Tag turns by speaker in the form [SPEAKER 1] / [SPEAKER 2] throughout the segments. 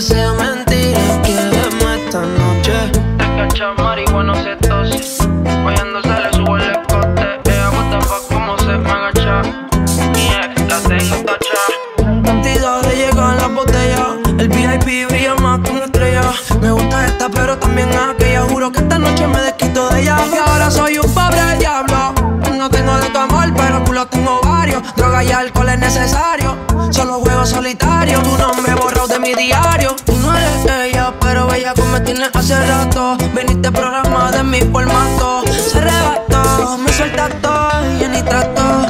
[SPEAKER 1] que sea mentira que Quédame esta noche. Descacha marihuana se tose. Guayando sale su el escote. Ella what the como se me agacha. Mi ex la tengo tacha
[SPEAKER 2] Cantidad de llegan las botellas. El VIP brilla más que una estrella. Me gusta esta pero también aquella. Juro que esta noche me desquito de ella. Que ahora soy un pobre diablo. No tengo de tu amor pero culo tengo varios. Droga y alcohol es necesario. Solo juego solitario. Tu nombre borrado de mi diario. Tú no eres ella, pero bella como me tienes hace rato. Viniste programa de mi formato. Se arrebató, me suelta todo y ni trato.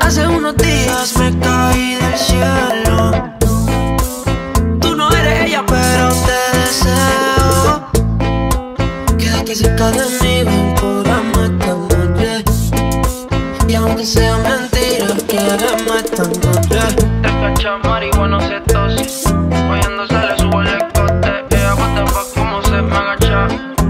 [SPEAKER 2] Hace unos días me caí del cielo. Tú no eres ella, pero te deseo. Quédate cerca de mí, ven por noche. Y aunque sea mentira, quédame esta noche.
[SPEAKER 1] Te cacha marihuana se tose. Oyendo se le sube el escote. Ella what the fuck como se me agacha.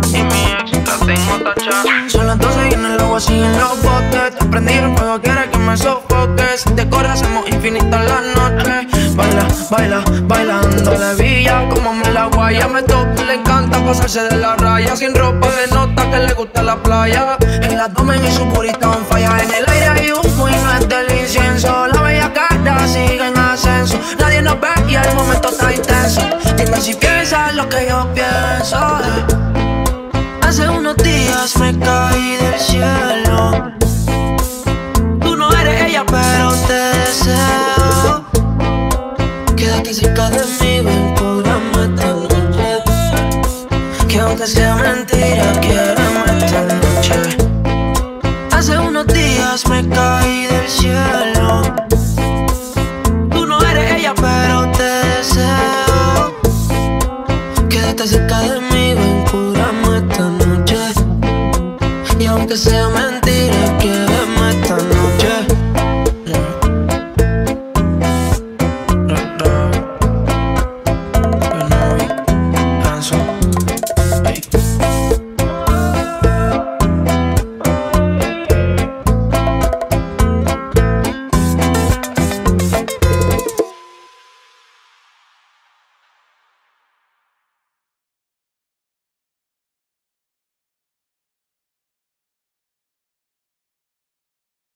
[SPEAKER 1] Y mi ex la tengo tacha.
[SPEAKER 2] Son las 12 y en el agua siguen los botes. Te prendí el fuego, quieres que me sofoques. De cora hacemos infinitas las noches. Baila, baila, bailando la villa. Como me la guaya, me toca, le encanta pasarse de la raya. Sin ropa de nota que le gusta la playa. El abdomen y su purita on falla. Si piensas lo que yo pienso. eh. Hace unos días me caí del cielo. Tú no eres ella, pero te deseo. Quédate cerca de mí, ven, cúrame esta noche. Que aunque sea mentira, quiérame esta noche. Hace unos días me caí ven, cúrame esta